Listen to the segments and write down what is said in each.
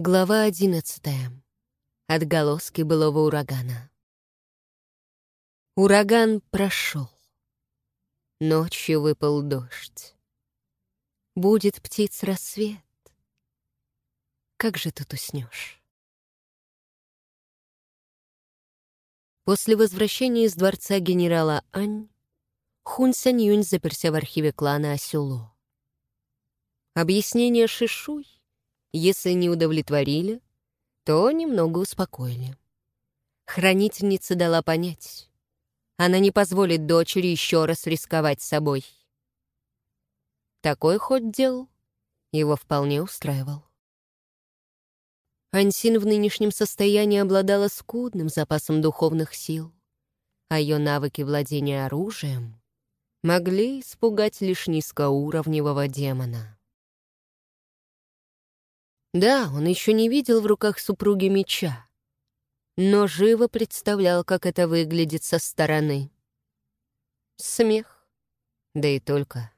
Глава одиннадцатая. Отголоски былого урагана. Ураган прошел. Ночью выпал дождь. Будет птиц рассвет. Как же тут уснешь? После возвращения из дворца генерала Ань, Хун Сянь Юнь заперся в архиве клана Асюло. Объяснение Шишуй, если не удовлетворили, то немного успокоили. Хранительница дала понять, она не позволит дочери еще раз рисковать собой. Такой ход дел его вполне устраивал. Ансин в нынешнем состоянии обладала скудным запасом духовных сил, а ее навыки владения оружием могли испугать лишь низкоуровневого демона. Да, он еще не видел в руках супруги меча, но живо представлял, как это выглядит со стороны. Смех, да и только.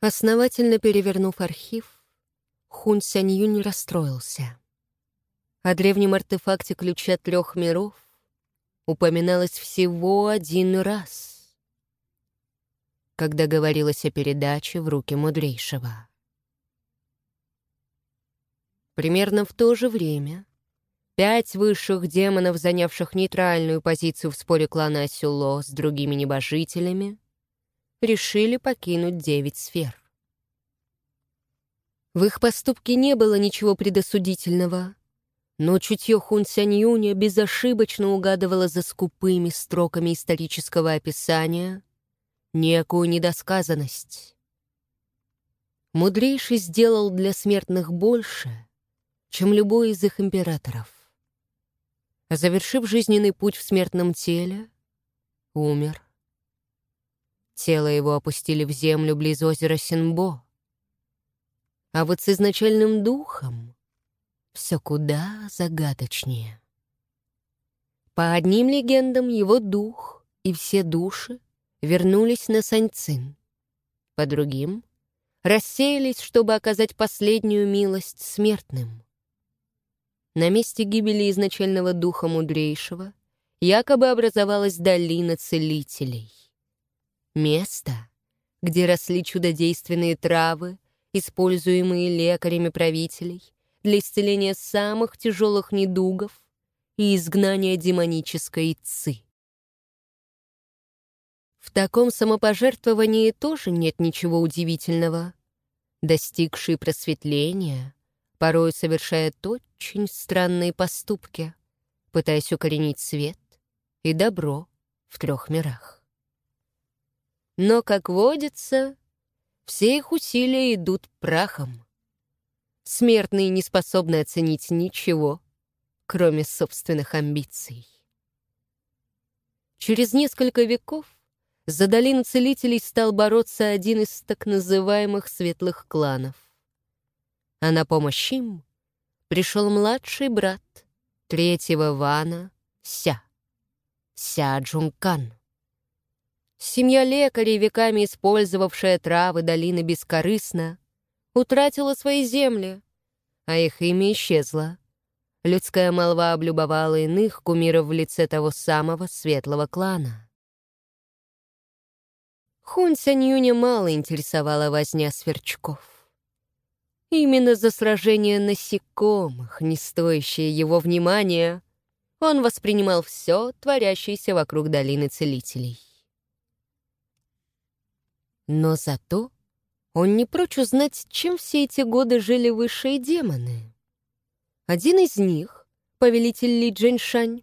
Основательно перевернув архив, Хун Сянь Юнь расстроился. О древнем артефакте ключа трех миров упоминалось всего один раз, когда говорилось о передаче в руки мудрейшего. Примерно в то же время пять высших демонов, занявших нейтральную позицию в споре клана Асюло с другими небожителями, решили покинуть девять сфер. В их поступке не было ничего предосудительного, но чутье Хун Сянь Юня безошибочно угадывало за скупыми строками исторического описания некую недосказанность. Мудрейший сделал для смертных больше — чем любой из их императоров. Завершив жизненный путь в смертном теле, умер. Тело его опустили в землю близ озера Синбо. А вот с изначальным духом все куда загадочнее. По одним легендам, его дух и все души вернулись на Саньцин. По другим — рассеялись, чтобы оказать последнюю милость смертным. На месте гибели изначального духа мудрейшего якобы образовалась долина целителей. Место, где росли чудодейственные травы, используемые лекарями правителей для исцеления самых тяжелых недугов и изгнания демонической ци. В таком самопожертвовании тоже нет ничего удивительного. Достигший просветления — порой совершает очень странные поступки, пытаясь укоренить свет и добро в трех мирах. Но, как водится, все их усилия идут прахом. Смертные не способны оценить ничего, кроме собственных амбиций. Через несколько веков за долину целителей стал бороться один из так называемых светлых кланов а на помощь им пришел младший брат третьего Вана Ся, Ся Джункан. Семья лекарей, веками использовавшая травы долины бескорыстно, утратила свои земли, а их имя исчезло. Людская молва облюбовала иных кумиров в лице того самого светлого клана. Хун Сяньюня мало интересовала возня сверчков. Именно за сражение насекомых, не стоящее его внимания, он воспринимал все, творящееся вокруг долины целителей. Но зато он не прочь узнать, чем все эти годы жили высшие демоны. Один из них, повелитель Ли Джэньшань,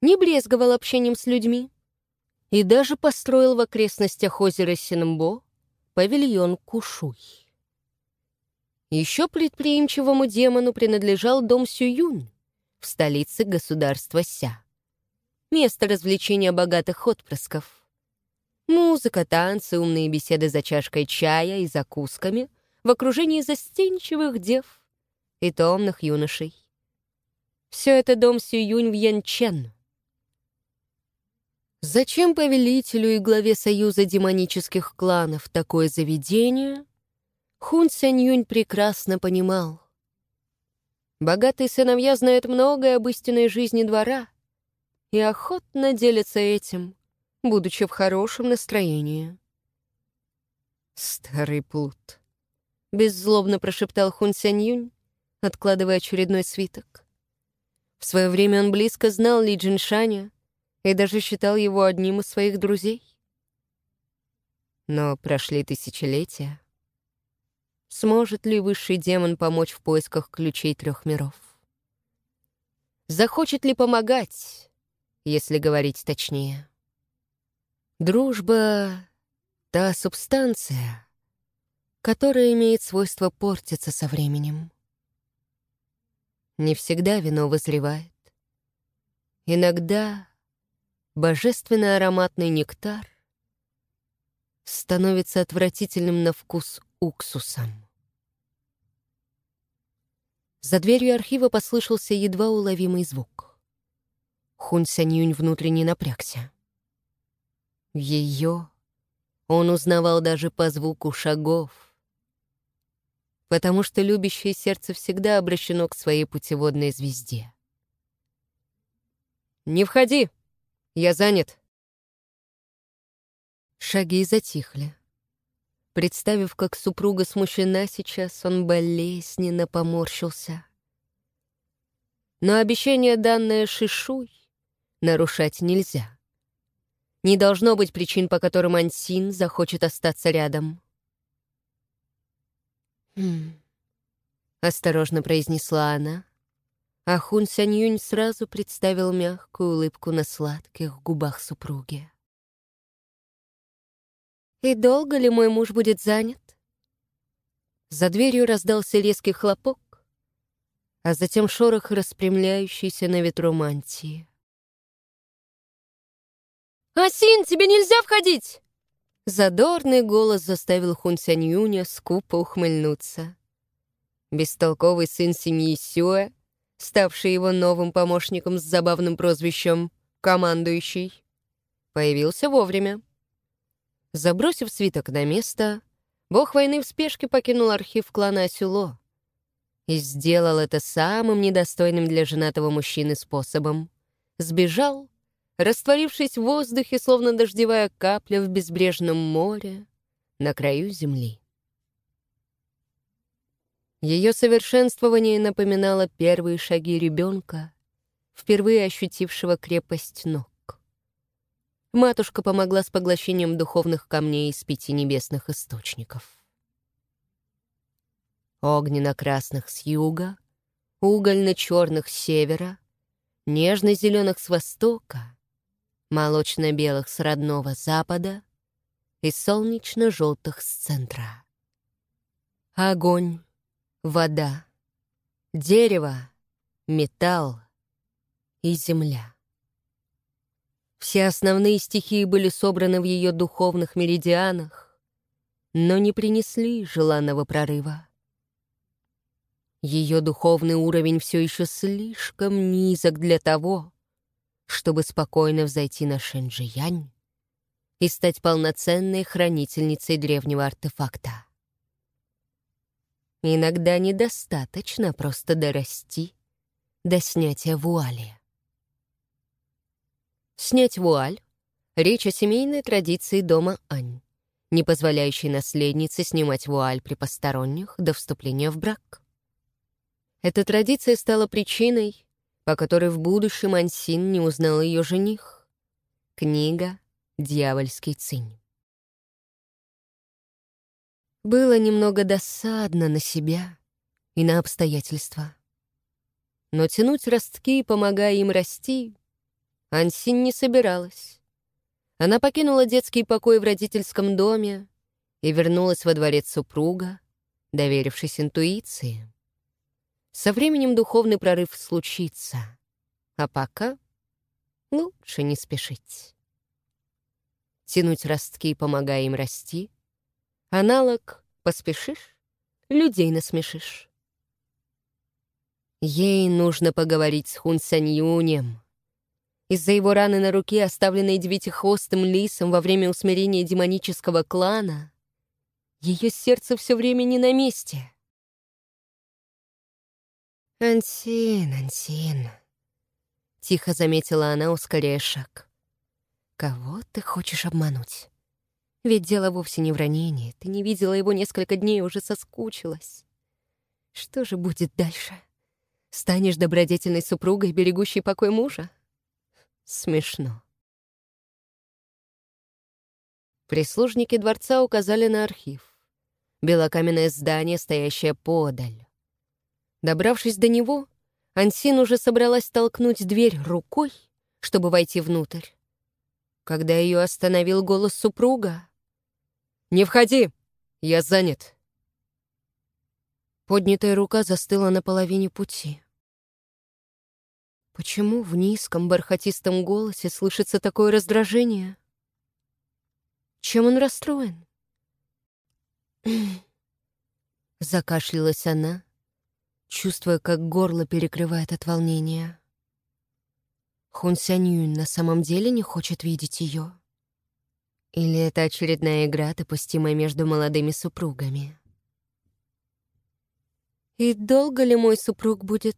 не брезговал общением с людьми и даже построил в окрестностях озера Синмбо павильон Кушуй. Еще предприимчивому демону принадлежал дом Сююнь в столице государства Ся. Место развлечения богатых отпрысков. Музыка, танцы, умные беседы за чашкой чая и закусками в окружении застенчивых дев и томных юношей. Все это дом Сююнь в Янчен. Зачем повелителю и главе союза демонических кланов такое заведение — Хун Сянь Юнь прекрасно понимал. Богатые сыновья знают многое об истинной жизни двора и охотно делятся этим, будучи в хорошем настроении. «Старый плут», — беззлобно прошептал Хун Сянь Юнь, откладывая очередной свиток. В свое время он близко знал Ли Джиншаня и даже считал его одним из своих друзей. Но прошли тысячелетия. Сможет ли высший демон помочь в поисках ключей трех миров? Захочет ли помогать, если говорить точнее? Дружба — та субстанция, которая имеет свойство портиться со временем. Не всегда вино вызревает. Иногда божественно ароматный нектар становится отвратительным на вкус уксусом. За дверью архива послышался едва уловимый звук. Хун Сяньюнь внутренне напрягся. Ее он узнавал даже по звуку шагов, потому что любящее сердце всегда обращено к своей путеводной звезде. «Не входи! Я занят!» Шаги затихли. Представив, как супруга смущена сейчас, он болезненно поморщился. Но обещание, данное Шишуй, нарушать нельзя. Не должно быть причин, по которым Ансин захочет остаться рядом. «Хм...» — осторожно произнесла она, а Хун Сянь сразу представил мягкую улыбку на сладких губах супруги. «И долго ли мой муж будет занят?» За дверью раздался резкий хлопок, а затем шорох распрямляющейся на ветру мантии. «Асин, тебе нельзя входить!» Задорный голос заставил Хун Сянь скупо ухмыльнуться. Бестолковый сын семьи Сюэ, ставший его новым помощником с забавным прозвищем «командующий», появился вовремя. Забросив свиток на место, бог войны в спешке покинул архив клана Сюло и сделал это самым недостойным для женатого мужчины способом. Сбежал растворившись в воздухе, словно дождевая капля в безбрежном море, на краю земли. Ее совершенствование напоминало первые шаги ребенка, впервые ощутившего крепость ног. Матушка помогла с поглощением духовных камней из пяти небесных источников. Огненно-красных с юга, угольно-черных с севера, нежно-зеленых с востока — молочно-белых с родного запада и солнечно-желтых с центра. Огонь, вода, дерево, металл и земля. Все основные стихии были собраны в ее духовных меридианах, но не принесли желанного прорыва. Ее духовный уровень все еще слишком низок для того, чтобы спокойно взойти на Шэньчжиянь и стать полноценной хранительницей древнего артефакта. Иногда недостаточно просто дорасти до снятия вуали. Снять вуаль — речь о семейной традиции дома Ань, не позволяющей наследнице снимать вуаль при посторонних до вступления в брак. Эта традиция стала причиной, по которой в будущем Ансин не узнал ее жених. Книга «Дьявольский цинь». Было немного досадно на себя и на обстоятельства. Но тянуть ростки, помогая им расти, Ансин не собиралась. Она покинула детский покой в родительском доме и вернулась во дворец супруга, доверившись интуиции. Со временем духовный прорыв случится. А пока лучше не спешить. Тянуть ростки, помогая им расти. Аналог «поспешишь» — людей насмешишь. Ей нужно поговорить с Хун Саньюнем. Из-за его раны на руке, оставленной девятихвостым лисом во время усмирения демонического клана, Ее сердце все время не на месте. «Ансин, Ансин», — тихо заметила она, ускоряя шаг. «Кого ты хочешь обмануть? Ведь дело вовсе не в ранении. Ты не видела его несколько дней и уже соскучилась. Что же будет дальше? Станешь добродетельной супругой, берегущей покой мужа? Смешно». Прислужники дворца указали на архив. Белокаменное здание, стоящее подаль. Добравшись до него, Ансин уже собралась толкнуть дверь рукой, чтобы войти внутрь, когда ее остановил голос супруга. «Не входи! Я занят!» Поднятая рука застыла на половине пути. Почему в низком бархатистом голосе слышится такое раздражение? Чем он расстроен? Закашлялась она, чувствуя, как горло перекрывает от волнения. Хун Сянь на самом деле не хочет видеть ее? Или это очередная игра, допустимая между молодыми супругами? И долго ли мой супруг будет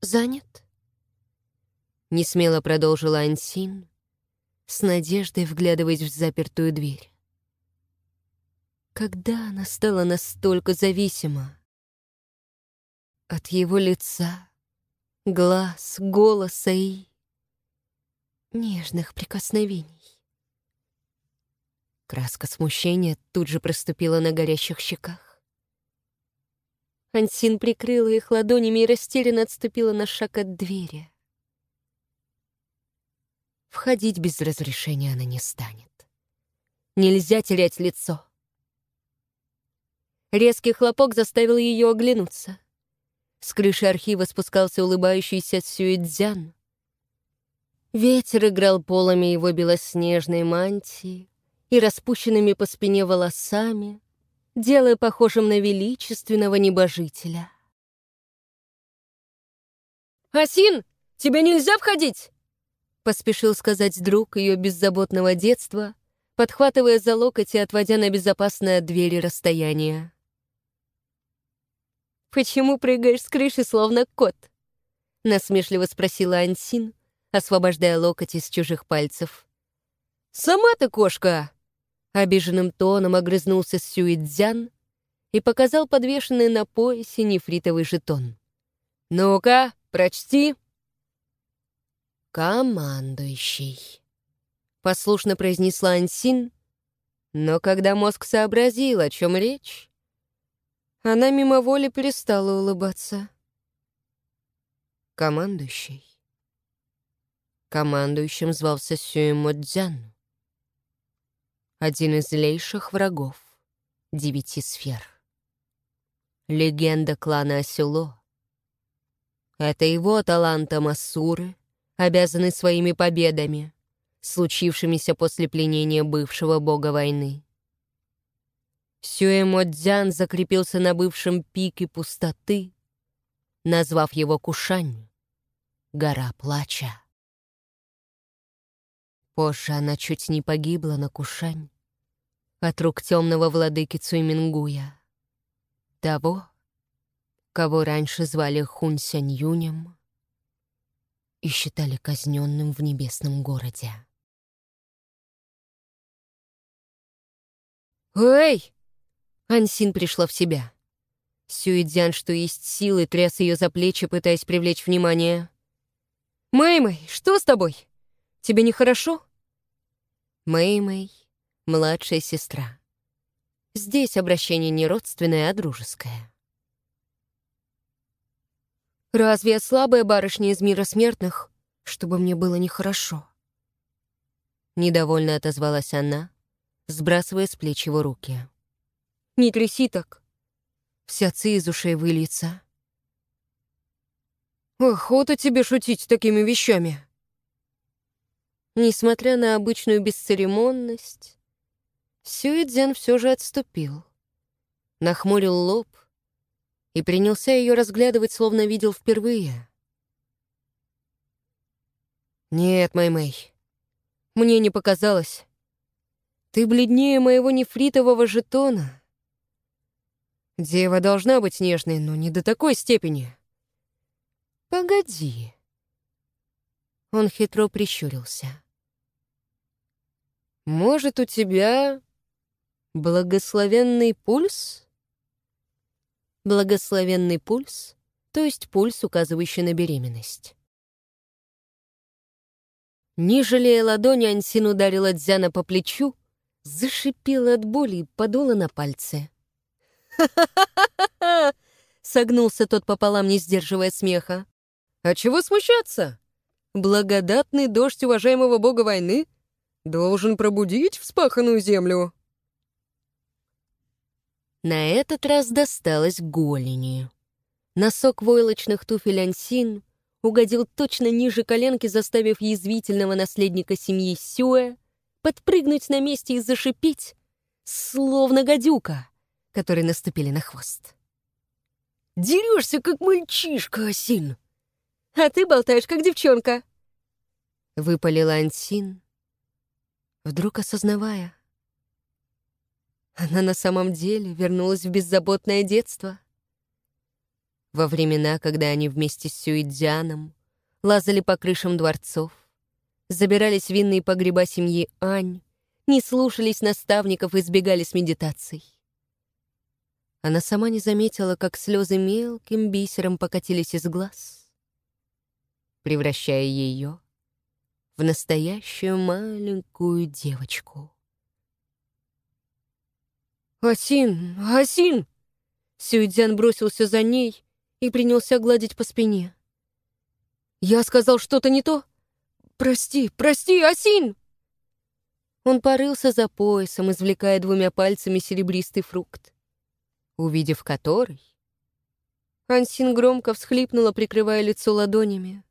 занят? Несмело продолжила Ансин, с надеждой вглядываясь в запертую дверь. Когда она стала настолько зависима? От его лица, глаз, голоса и нежных прикосновений. Краска смущения тут же проступила на горящих щеках. Ансин прикрыла их ладонями и растерянно отступила на шаг от двери. Входить без разрешения она не станет. Нельзя терять лицо. Резкий хлопок заставил ее оглянуться. С крыши архива спускался улыбающийся Сюэцзян. Ветер играл полами его белоснежной мантии и распущенными по спине волосами, делая похожим на величественного небожителя. «Асин, тебе нельзя входить!» Поспешил сказать друг ее беззаботного детства, подхватывая за локоть и отводя на безопасное от двери расстояние. «Почему прыгаешь с крыши, словно кот?» — насмешливо спросила Ансин, освобождая локоть из чужих пальцев. «Сама ты кошка!» — обиженным тоном огрызнулся Сюидзян и показал подвешенный на поясе нефритовый жетон. «Ну-ка, прочти!» «Командующий», — послушно произнесла Ансин, но когда мозг сообразил, о чем речь, она мимо воли перестала улыбаться. Командующий. Командующим звался Сюэмо Дзян. Один из злейших врагов девяти сфер. Легенда клана Асюло. Это его таланта Масуры обязаны своими победами, случившимися после пленения бывшего бога войны. Сюэмодзян закрепился на бывшем пике пустоты, назвав его Кушань — гора плача. Позже она чуть не погибла на Кушань от рук темного владыки Цуймингуя, того, кого раньше звали Хун Сянь Юнем и считали казненным в небесном городе. «Эй!» Ансин пришла в себя. Сюидзян, что есть силы, тряс ее за плечи, пытаясь привлечь внимание. «Мэй-Мэй, что с тобой? Тебе нехорошо?» Мэй-Мэй — младшая сестра. Здесь обращение не родственное, а дружеское. «Разве я слабая барышня из мира смертных, чтобы мне было нехорошо?» Недовольно отозвалась она, сбрасывая с плеч его руки. Не тряси так. Вся ци из ушей выльется. Охота тебе шутить такими вещами. Несмотря на обычную бесцеремонность, Сюэцзян все же отступил. Нахмурил лоб и принялся ее разглядывать, словно видел впервые. «Нет, Мэй-Мэй, мне не показалось. Ты бледнее моего нефритового жетона Дева должна быть нежной, но не до такой степени. Погоди. Он хитро прищурился. Может, у тебя благословенный пульс? Благословенный пульс, то есть пульс, указывающий на беременность. Не жалея ладони, Ансин ударила Дзяна по плечу, зашипела от боли и подула на пальцы. «Ха-ха-ха-ха!» — согнулся тот пополам, не сдерживая смеха. «А чего смущаться? Благодатный дождь уважаемого бога войны должен пробудить вспаханную землю». На этот раз досталось голени. Носок войлочных туфель Ансин угодил точно ниже коленки, заставив язвительного наследника семьи Сюэ подпрыгнуть на месте и зашипеть, словно гадюка, которые наступили на хвост. «Дерешься, как мальчишка, Асин!» «А ты болтаешь, как девчонка!» Выпалила Ансин, вдруг осознавая. Она на самом деле вернулась в беззаботное детство. Во времена, когда они вместе с Сюидзяном лазали по крышам дворцов, забирались в винные погреба семьи Ань, не слушались наставников и избегали с медитацией. Она сама не заметила, как слезы мелким бисером покатились из глаз, превращая ее в настоящую маленькую девочку. «Асин! Асин!» Сюидзян бросился за ней и принялся гладить по спине. «Я сказал что-то не то? Прости, прости, Асин!» Он порылся за поясом, извлекая двумя пальцами серебристый фрукт. Увидев который, Ансин громко всхлипнула, прикрывая лицо ладонями.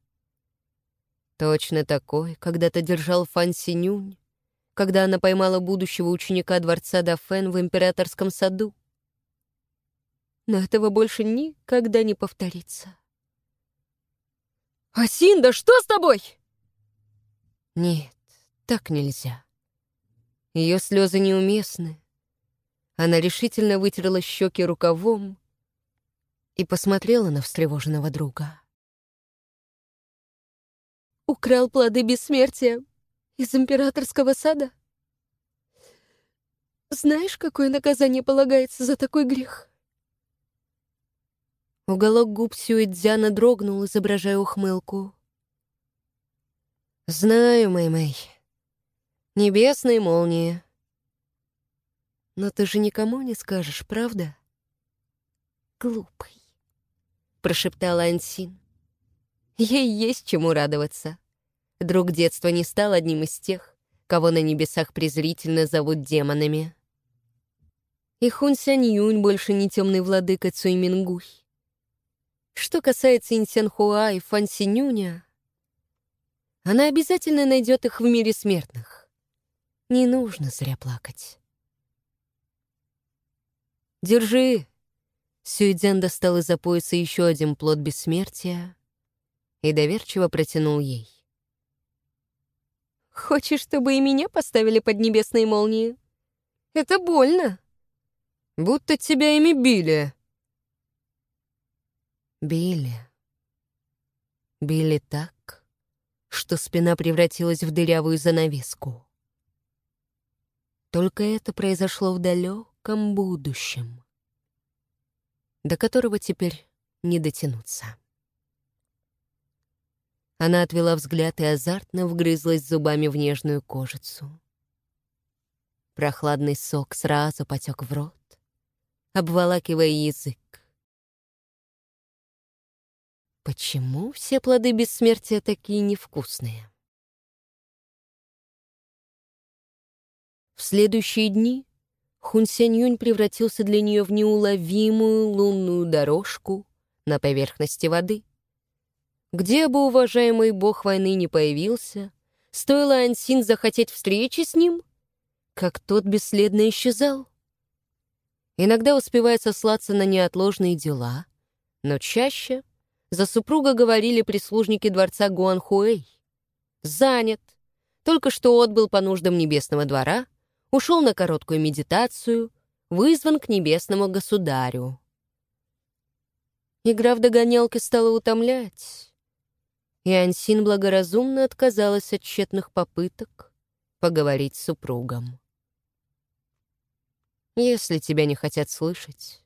Точно такой когда-то держал Фан Синюнь, когда она поймала будущего ученика дворца Дафен в императорском саду. Но этого больше никогда не повторится. «Асин, да что с тобой?» Нет, так нельзя. Ее слезы неуместны. Она решительно вытерла щеки рукавом и посмотрела на встревоженного друга украл плоды бессмертия из императорского сада? Знаешь, какое наказание полагается за такой грех? Уголок губ Сюэдзяна дрогнул, изображая ухмылку. «Знаю, Мэй-Мэй. Небесные молнии. Но ты же никому не скажешь, правда?» «Глупый», — прошептала Ансин. Ей есть чему радоваться. Друг детства не стал одним из тех, кого на небесах презрительно зовут демонами. И Хун Сянь Юнь больше не темный владыка Цуй Мингуй. Что касается Инсян Хуа и Фан Синюня, она обязательно найдет их в мире смертных. Не нужно зря плакать. «Держи!» Сюйдзян достал из-за пояса еще один плод бессмертия и доверчиво протянул ей. «Хочешь, чтобы и меня поставили под небесные молнии? Это больно!» «Будто тебя ими били!» Били. Били так, что спина превратилась в дырявую занавеску. Только это произошло в далеком будущем, до которого теперь не дотянуться. Она отвела взгляд и азартно вгрызлась зубами в нежную кожицу. Прохладный сок сразу потек в рот, обволакивая язык. Почему все плоды бессмертия такие невкусные? В следующие дни Хун Сянь Юнь превратился для нее в неуловимую лунную дорожку на поверхности воды — где бы уважаемый бог войны не появился, стоило Ансин захотеть встречи с ним, как тот бесследно исчезал. Иногда успевает сослаться на неотложные дела, но чаще за супруга говорили прислужники дворца Гуанхуэй. Занят, только что отбыл по нуждам небесного двора, ушел на короткую медитацию, вызван к небесному государю. Игра в догонялки стала утомлять, и Ансин благоразумно отказалась от тщетных попыток поговорить с супругом. Если тебя не хотят слышать,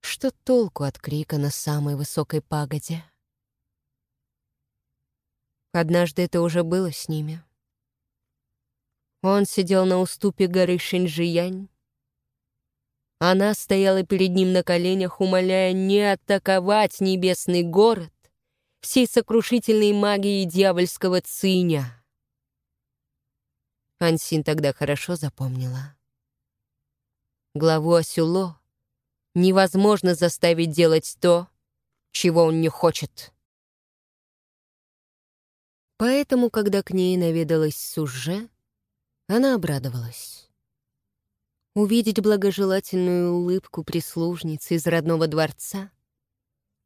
что толку от крика на самой высокой пагоде? Однажды это уже было с ними. Он сидел на уступе горы Шинжиянь. Она стояла перед ним на коленях, умоляя не атаковать небесный город всей сокрушительной магией дьявольского циня. Ансин тогда хорошо запомнила. Главу Асюло невозможно заставить делать то, чего он не хочет. Поэтому, когда к ней наведалась Суже, она обрадовалась. Увидеть благожелательную улыбку прислужницы из родного дворца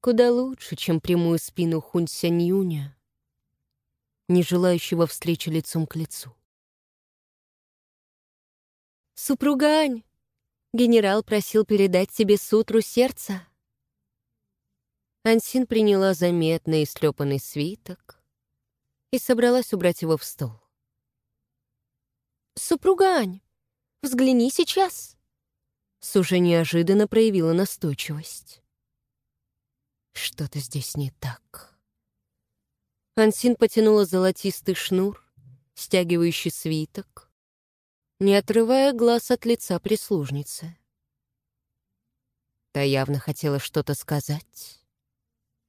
куда лучше, чем прямую спину Хунь Сянь не желающего встречи лицом к лицу. «Супруга Ань, генерал просил передать тебе сутру сердца». Ансин приняла заметный истлепанный свиток и собралась убрать его в стол. «Супруга Ань, взгляни сейчас!» Сужа неожиданно проявила настойчивость. Что-то здесь не так. Ансин потянула золотистый шнур, стягивающий свиток, не отрывая глаз от лица прислужницы. Та явно хотела что-то сказать,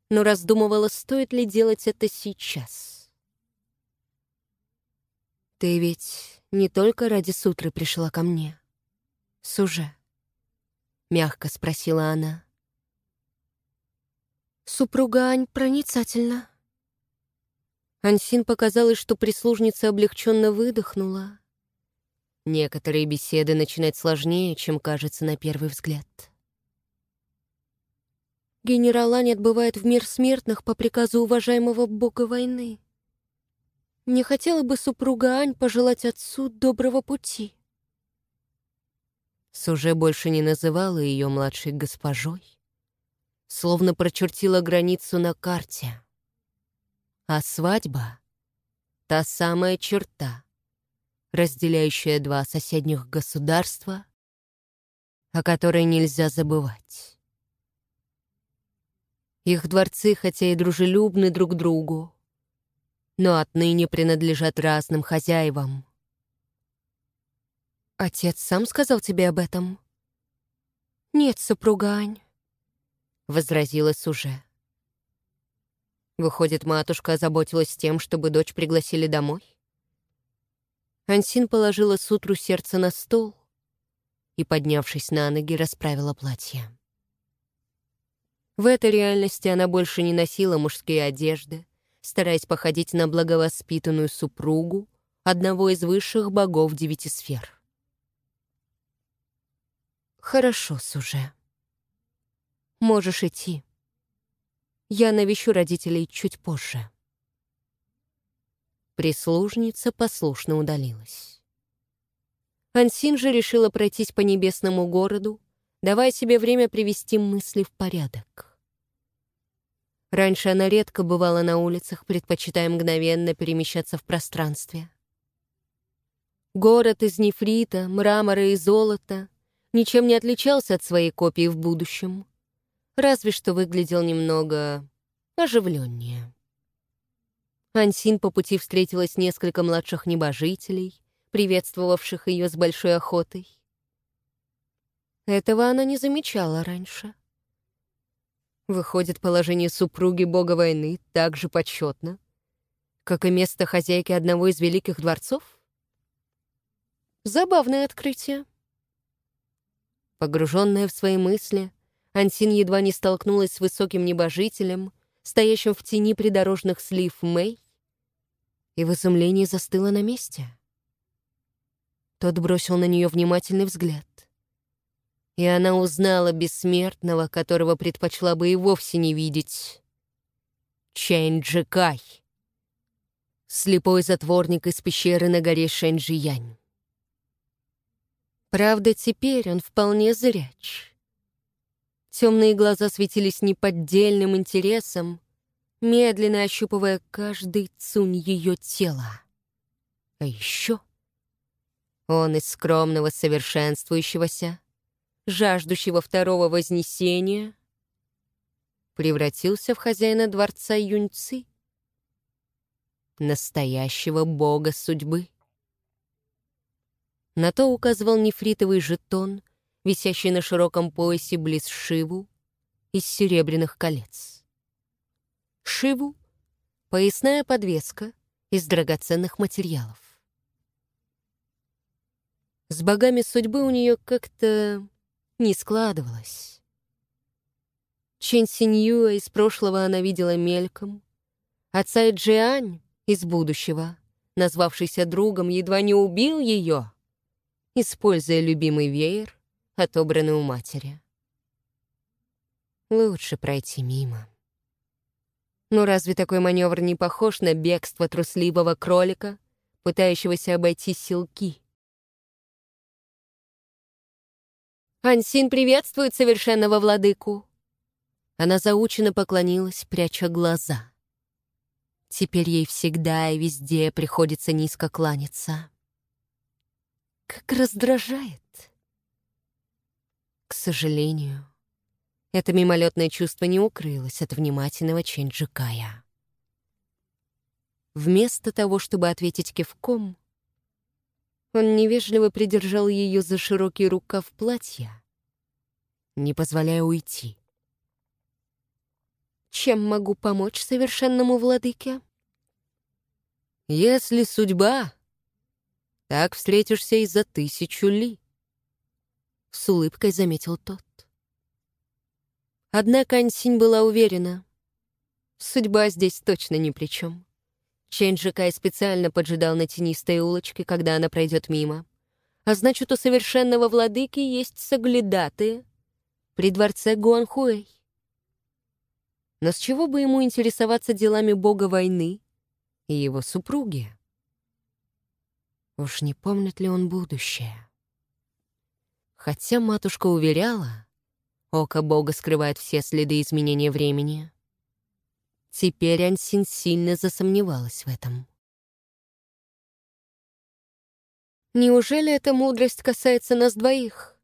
но раздумывала, стоит ли делать это сейчас. «Ты ведь не только ради сутры пришла ко мне, Суже?» — мягко спросила она. Супруга Ань проницательна. Ансин показалось, что прислужница облегченно выдохнула. Некоторые беседы начинать сложнее, чем кажется на первый взгляд. Генерал Ань отбывает в мир смертных по приказу уважаемого бога войны. Не хотела бы супруга Ань пожелать отцу доброго пути. Суже больше не называла ее младшей госпожой, словно прочертила границу на карте. А свадьба — та самая черта, разделяющая два соседних государства, о которой нельзя забывать. Их дворцы, хотя и дружелюбны друг другу, но отныне принадлежат разным хозяевам. «Отец сам сказал тебе об этом?» «Нет, супруга Ань. — возразилась уже. Выходит, матушка озаботилась тем, чтобы дочь пригласили домой? Ансин положила сутру сердце на стол и, поднявшись на ноги, расправила платье. В этой реальности она больше не носила мужские одежды, стараясь походить на благовоспитанную супругу одного из высших богов девяти сфер. «Хорошо, Суже», Можешь идти. Я навещу родителей чуть позже. Прислужница послушно удалилась. Ансин же решила пройтись по небесному городу, давая себе время привести мысли в порядок. Раньше она редко бывала на улицах, предпочитая мгновенно перемещаться в пространстве. Город из нефрита, мрамора и золота ничем не отличался от своей копии в будущем разве что выглядел немного оживленнее. Ансин по пути встретилась несколько младших небожителей, приветствовавших ее с большой охотой. Этого она не замечала раньше. Выходит, положение супруги бога войны так же почетно, как и место хозяйки одного из великих дворцов? Забавное открытие. Погруженная в свои мысли, Ансин едва не столкнулась с высоким небожителем, стоящим в тени придорожных слив Мэй, и в изумлении застыла на месте. Тот бросил на нее внимательный взгляд. И она узнала бессмертного, которого предпочла бы и вовсе не видеть. Чэнь Джекай. Слепой затворник из пещеры на горе Шэньчжиянь. Правда, теперь он вполне зряч. Темные глаза светились неподдельным интересом, медленно ощупывая каждый цунь ее тела. А еще он из скромного совершенствующегося, жаждущего второго вознесения, превратился в хозяина дворца Юньцы, настоящего бога судьбы. На то указывал нефритовый жетон, висящий на широком поясе близ Шиву из серебряных колец. Шиву — поясная подвеска из драгоценных материалов. С богами судьбы у нее как-то не складывалось. Чен Синьюа из прошлого она видела мельком, а Цай Джиань из будущего, назвавшийся другом, едва не убил ее, используя любимый веер, отобранный у матери. Лучше пройти мимо. Но разве такой маневр не похож на бегство трусливого кролика, пытающегося обойти силки? «Ансин приветствует совершенного владыку!» Она заученно поклонилась, пряча глаза. Теперь ей всегда и везде приходится низко кланяться. Как раздражает. Сожалению, это мимолетное чувство не укрылось от внимательного Ченджикая. Вместо того, чтобы ответить кивком, он невежливо придержал ее за широкий рукав платья, не позволяя уйти. Чем могу помочь совершенному владыке? Если судьба, так встретишься и за тысячу ли. С улыбкой заметил тот. Однако Ансинь была уверена, судьба здесь точно ни при чем. Чэнь Жикай специально поджидал на тенистой улочке, когда она пройдет мимо. А значит, у совершенного владыки есть соглядатые при дворце Гуанхуэй. Но с чего бы ему интересоваться делами бога войны и его супруги? Уж не помнит ли он будущее? Хотя матушка уверяла, око бога скрывает все следы изменения времени. Теперь Ансин сильно засомневалась в этом. «Неужели эта мудрость касается нас двоих,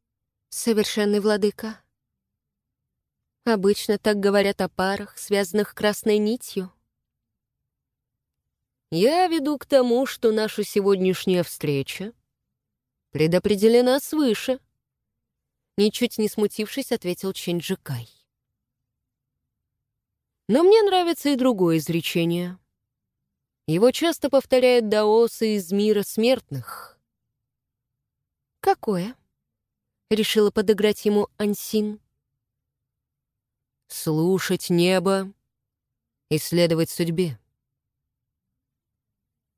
совершенный владыка?» Обычно так говорят о парах, связанных красной нитью. Я веду к тому, что наша сегодняшняя встреча предопределена свыше. Ничуть не смутившись, ответил Чинджикай. Но мне нравится и другое изречение. Его часто повторяют даосы из мира смертных. «Какое?» — решила подыграть ему Ансин слушать небо, исследовать судьбе.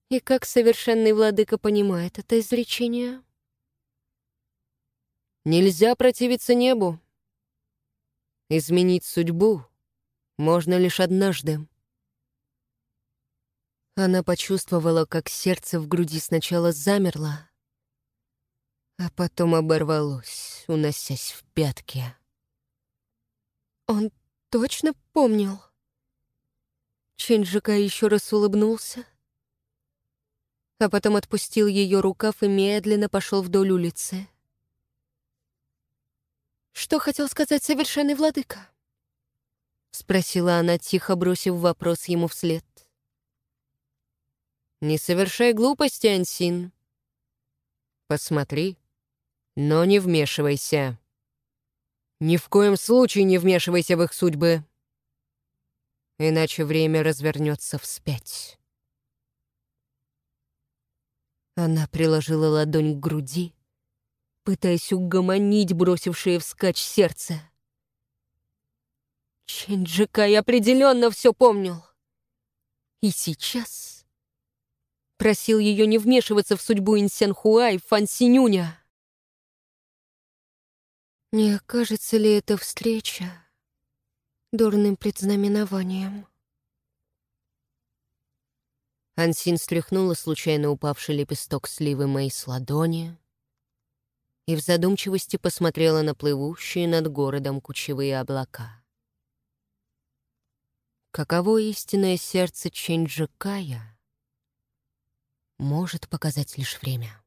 И как совершенный владыка понимает это изречение? Нельзя противиться небу. Изменить судьбу можно лишь однажды. Она почувствовала, как сердце в груди сначала замерло, а потом оборвалось, уносясь в пятки. Он точно помнил?» Чинджика еще раз улыбнулся, а потом отпустил ее рукав и медленно пошел вдоль улицы. «Что хотел сказать совершенный владыка?» — спросила она, тихо бросив вопрос ему вслед. «Не совершай глупости, Ансин. Посмотри, но не вмешивайся». Ни в коем случае не вмешивайся в их судьбы, иначе время развернется вспять. Она приложила ладонь к груди, пытаясь угомонить бросившее вскачь сердце. Чинджикай определенно все помнил. И сейчас просил ее не вмешиваться в судьбу Инсенхуа и Фан Синюня. Не окажется ли эта встреча дурным предзнаменованием? Ансин стряхнула случайно упавший лепесток сливы Мэй с ладони, и в задумчивости посмотрела на плывущие над городом кучевые облака. Каково истинное сердце Ченджикая может показать лишь время.